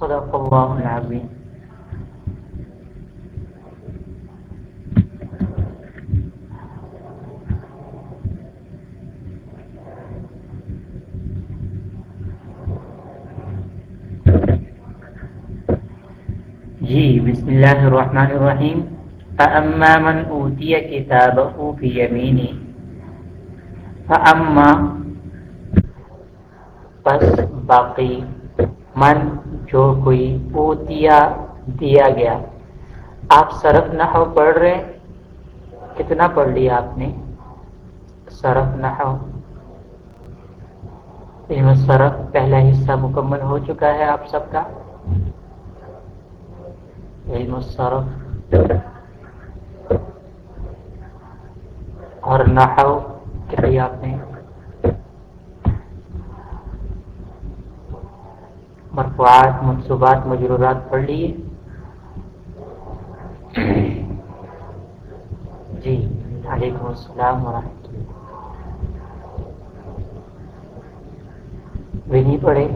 صدق الله العظيم جی بسم اللہ الرحمن الرحیم فاما من اوتی کتابه فی یمینی فاما پس باقی من جو کوئی اوتیا دیا دیا گیا۔ آپ صرف نحو پڑھ رہے کتنا پڑھ لیا آپ نے؟ صرف نحو۔ علم صرف پہلا حصہ مکمل ہو چکا ہے آپ سب کا۔ علم الصرف اور نحو کیا آپ نے؟ مرفوعات منصوبات، مجرورات پڑھ لیے جی وعلیکم السلام ورحمۃ اللہ۔ بھی نہیں پڑھے۔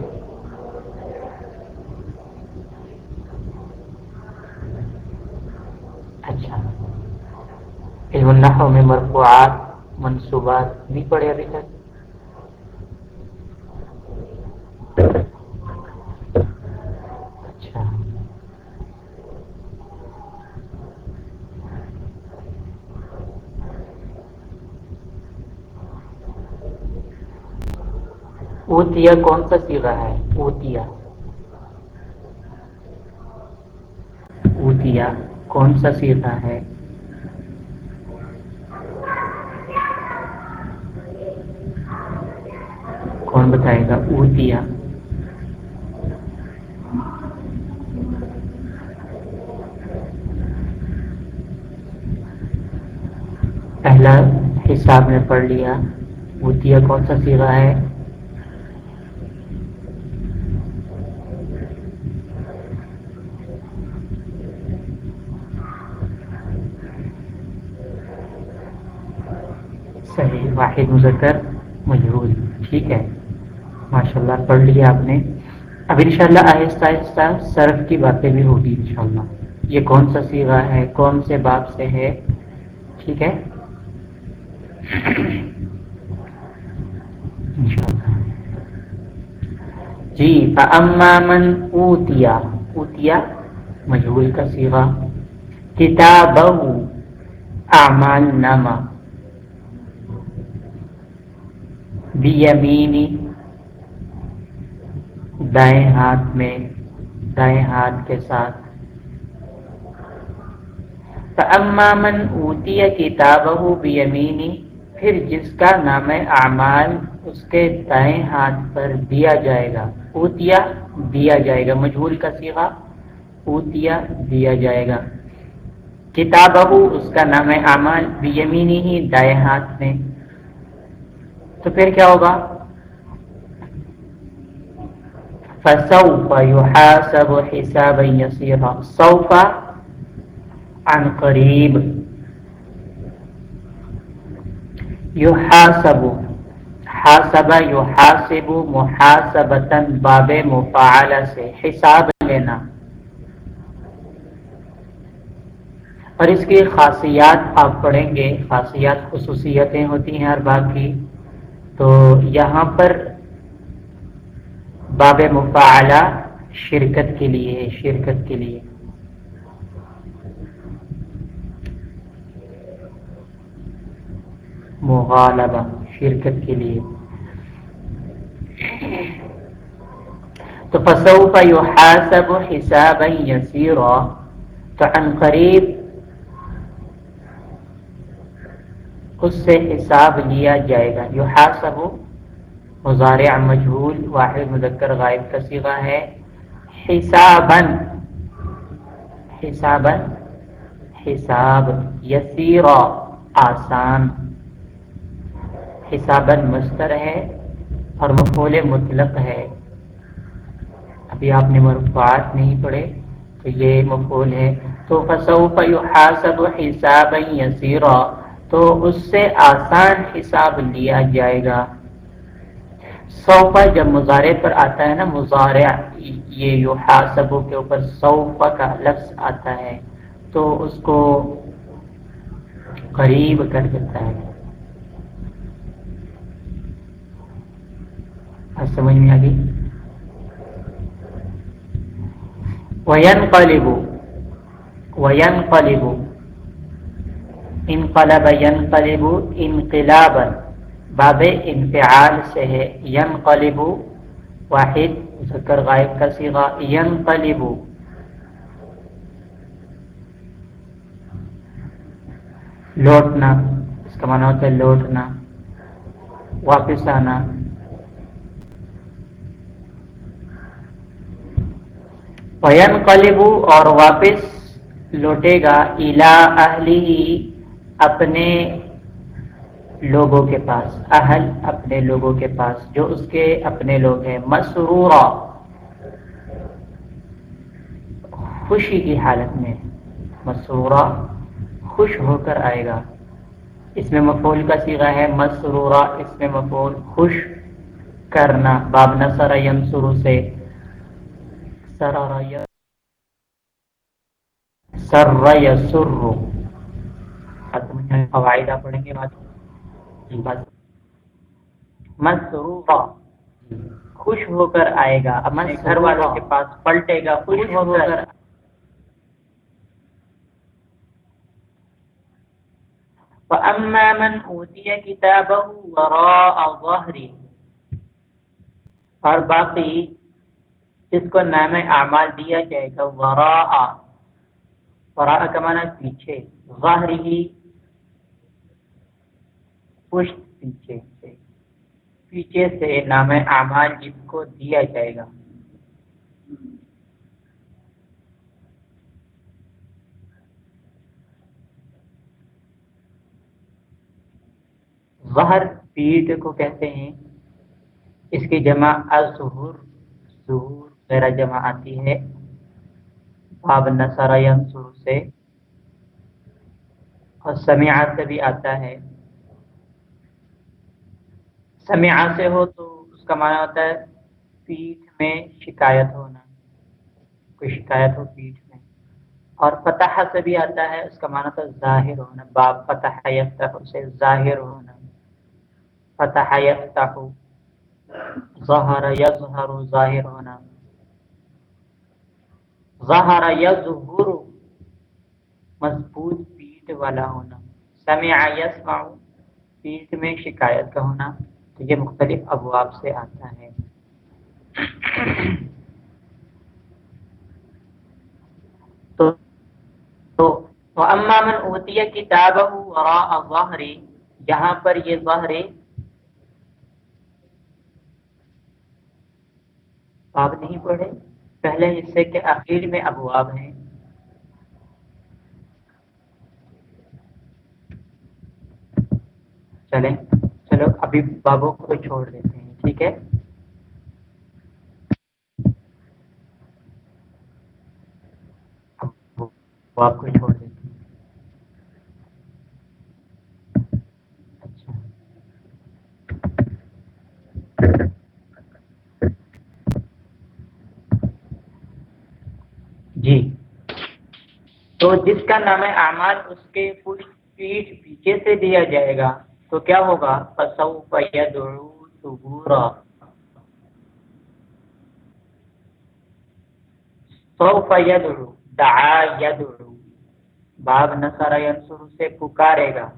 اچھا۔ علم النحو میں مرفوعات، منصوبات نہیں پڑھے ابھی تک اچھا اوتیا کون سا سیگا ہے؟ اوتیا اوتیا کون سا سیگا ہے؟ کون بتائے گا؟ اوتیا پہلا حساب نے پڑھ لیا اوتیا کون سا سیگا ہے؟ واحد مذکر مجہول، ٹھیک ہے؟ ماشاء اللہ پڑھ لیا آپ نے۔ اب انشاءاللہ آہستہ آہستہ صرف کی باتیں بھی ہوگی انشاءاللہ۔ یہ کون سا سیگا ہے؟ کون سے باپ سے ہے؟ ٹھیک ہے؟ جی من اوتیا اوتیا مجہول کا سیگا کتاب اعمال نامہ بیمینی دائیں ہاتھ میں، دائیں ہاتھ کے ساتھ۔ من اوتی کتابہ بیمینی پھر جس کا نام اعمال، اس کے دائیں ہاتھ پر دیا جائے گا۔ اوتیا دیا جائے گا۔ مجھول کا سیغا اوتیا دیا جائے گا۔ کتابہ اس کا نام اعمال۔ بیمینی ہی دائیں ہاتھ میں۔ تو پھر کیا ہوگا؟ فسوف يحاسب حسابا يسيرا۔ سوف عن قريب۔ يحاسب۔ حاسب، يحاسب محاسبة باب مفاعلہ سے حساب لینا۔ اور اس کی خاصیات آپ پڑھیں گے۔ خاصیات خصوصیتیں ہوتی ہیں ہر باب کی۔ تو یہاں پر باب مفاعلہ شرکت کے لیے شرکت کے لیے۔ مغالبہ، شرکت کے لیے۔ تو فسوف يحاسب حسابا يسيرا، تو عن قریب اس سے حساب لیا جائے گا۔ یحاسب مضارع مجہول، واحد، مذکر، غائب کا صیغہ ہے۔ حسابا حسابا، حساب یسیرا آسان۔ حسابا مستر ہے اور مفول مطلق ہے۔ ابھی آپ نے مرفوعات نہیں پڑھے تو یہ مفول ہے۔ تو فسوف یحاسب حسابا یسیرا۔ تو اس سے آسان حساب لیا جائے گا۔ صوفہ جب مظاہرے پر آتا ہے نا مظاہرہ یہ یحاسبو کے اوپر صوفہ کا لفظ آتا ہے، تو اس کو قریب کر دیتا ہے۔ سمجھ میں آ گئی؟ وین قلبو وین قلبو انقلب ينقلب انقلابا. باب انفعال سے ہے. ينقلب. واحد. ذکر غائب کا صیغہ. ينقلب. لوٹنا. اس کا معنی ہوتا ہے لوٹنا. واپس آنا. وینقلب اور واپس لوٹے گا. الا اہلی اپنے لوگوں کے پاس، اہل اپنے لوگوں کے پاس، جو اس کے اپنے لوگ ہیں، مسرورا، خوشی کی حالت میں مسرورا خوش ہو کر آئے گا۔ اس میں مفول کا سیغہ ہے مسرورا، اس میں مفول خوش کرنا۔ باب نصر ینصر سے۔ سر یسر فوائدہ پڑھیں گے بات مسروفا خوش ہو کر آئے گا۔ گھر والوں کے پاس پلٹے گا۔ خوش ہو کر۔ فَأَمَّا مَنْ أُوتِيَ كِتَابَهُ وَرَاءَ اور باقی جس کو نام اعمال دیا جائے گا وراء۔ وراء کا معنی پیچھے۔ ظاہری پشت پیچھے سے۔ پیچھے سے نام اعمال جس کو دیا جائے گا۔ ظہر پیٹ کو کہتے ہیں، اس کی جمع الظہور ظہور غیر جمع آتی ہے۔ باب نصر ینصر سے۔ اور سمیعات سے بھی آتا ہے۔ سمع سے ہو تو اس کا معنی ہوتا ہے پیٹھ میں شکایت ہونا، کوئی شکایت ہو پیٹھ میں۔ اور فتح سے بھی آتا ہے، اس کا معنی ہوتا ہے ظاہر ہونا، باب فتح یفتح سے ظاہر ہونا۔ فتح یفتح ظہر یظہر، ظاہر ہونا۔ ظہر یظہر، مضبوط پیٹ والا ہونا۔ سمع یسمع پیٹ میں شکایت کا ہونا۔ یہ مختلف ابواب سے آتا ہے۔ تو اما من اوتیہ کتابہ وراء ظہر پر یہ ظہر باب نہیں پڑھے، پہلے حصے کے اخیر میں ابواب ہیں۔ چلیں۔ چلو ابھی بابوں کو چھوڑ دیتے ہیں، ٹھیک ہے؟ آپ کو چھوڑ دیتے ہیں۔ اچھا۔ جی۔ تو جس کا نام ہے اعمال، اس کے پوچھ پیٹھ پیچھے سے دیا جائے گا۔ تو کیا ہوگا؟ سوف یدعو دعا یدعو باب نصر ینصر سے پکارے گا۔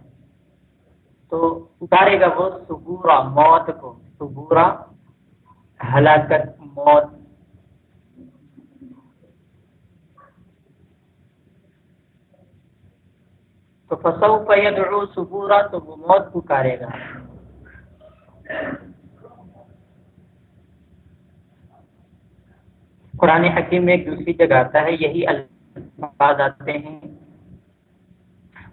تو پکارے گا وہ سبورا موت کو۔ سبورا ہلاکت، موت۔ تو فسو پیدعو سبورا تو وہ موت پکارے گا۔ قرآن حکیم میں ایک دوسری جگہ آتا ہے، یہی الفاظ آتے ہیں۔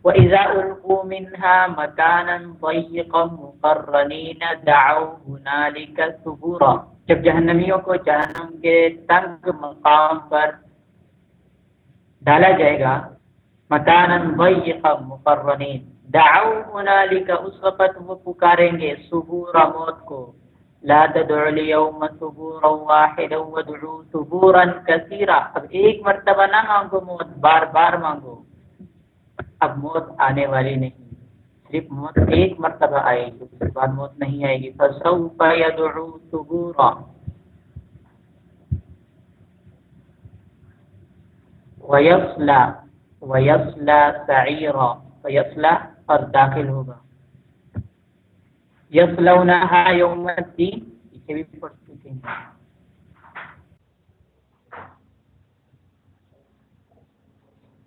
وَإِذَا أُلْقُوا مِنْهَا مَكَانًا ضَيِّقًا مُقَرَّنِينَ، دَعَوْا هُنَالِكَ ثُبُورًا۔ جب جہنمیوں کو جہنم کے تنگ مقام پر ڈالا جائے گا مکانن ضيقا مقرنين دعوا هنالك اس وقت وہ پکاریں گے صبور موت کو۔ لا تدعوا اليوم ثبورا واحدا وادعوا ثبورا كثيرا اب ایک مرتبہ نہ مانگو موت، بار بار مانگو۔ اب موت آنے والی نہیں۔ صرف موت ایک مرتبہ آئے گی، اس کے بعد موت نہیں آئے گی۔ فسوف يدعو ثبورا۔ ويصلى ويصلى سعيرا ويصلى اور داخل ہوگا۔ یسلونہا یوم الدین اسے بھی پڑھ چکے ہیں۔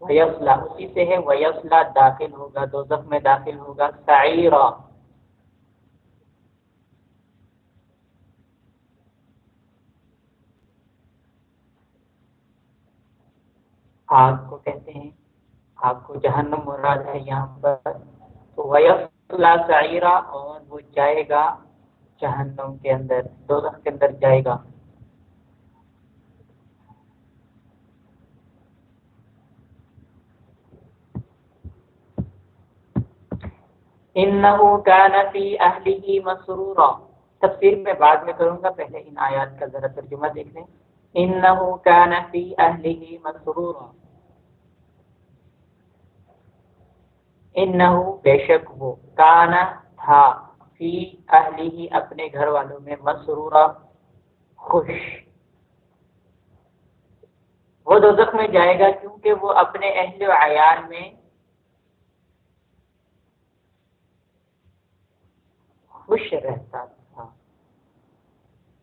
ویسلا اسی سے ہے ویسلا داخل ہوگا، دوزخ میں داخل ہوگا سعیرہ آگ کو کہتے ہیں۔ آگ کو جہنم مراد ہے یہاں پر۔ تو ویس سعیرہ اور وہ جائے گا جہنم کے اندر دوزخ کے اندر جائے گا۔ انہو کان فی اہلہ مسرورا۔ تفسیر میں بعد میں کروں گا، پہلے ان آیات کا ذرا ترجمہ دیکھ لیں۔ انہو کان فی اہلہ مسرورا۔ انہو بے شک وہ کانا تھا فی اہلی ہی اپنے گھر والوں میں مسرورہ خوش۔ وہ دوزخ میں جائے گا کیونکہ وہ اپنے اہل و عیال میں خوش رہتا تھا۔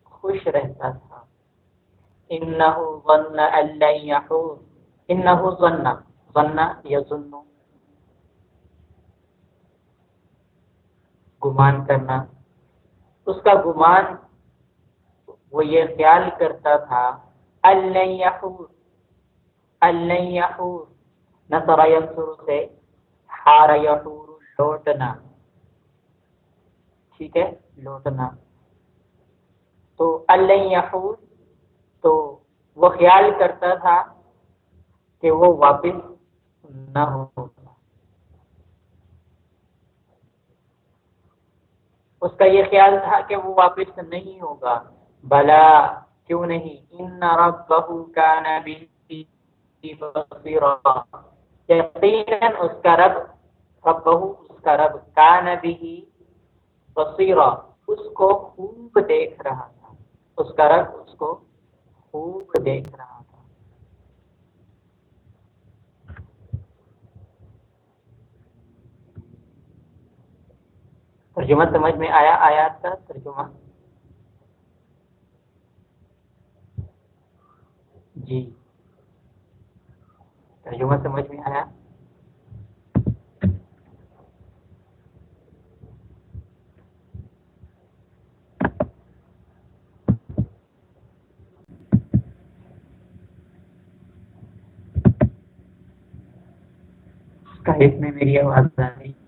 خوش رہتا تھا۔ انہو ظن اللہ یحور۔ انہو ظن ظن یظنو گمان کرنا۔ اس کا گمان وہ یہ خیال کرتا تھا نصر سے حار یحور، لوٹنا۔ ٹھیک ہے، لوٹنا۔ تو اللہ تو وہ خیال کرتا تھا کہ وہ واپس نہ ہو۔ اس کا یہ خیال تھا کہ وہ واپس نہیں ہوگا۔ بلا، کیوں نہیں؟ ان ربہ کان بصیرا۔ یقینا اس کا رب ربہ اس کا رب کان بھی بصیرا۔ اس کو خوب دیکھ رہا تھا۔ اس کا رب اس کو خوب دیکھ رہا ترجمہ سمجھ میں آیا آیات کا ترجمہ۔ جی۔ ترجمہ سمجھ میں آیا۔ میں میری آواز آ رہی۔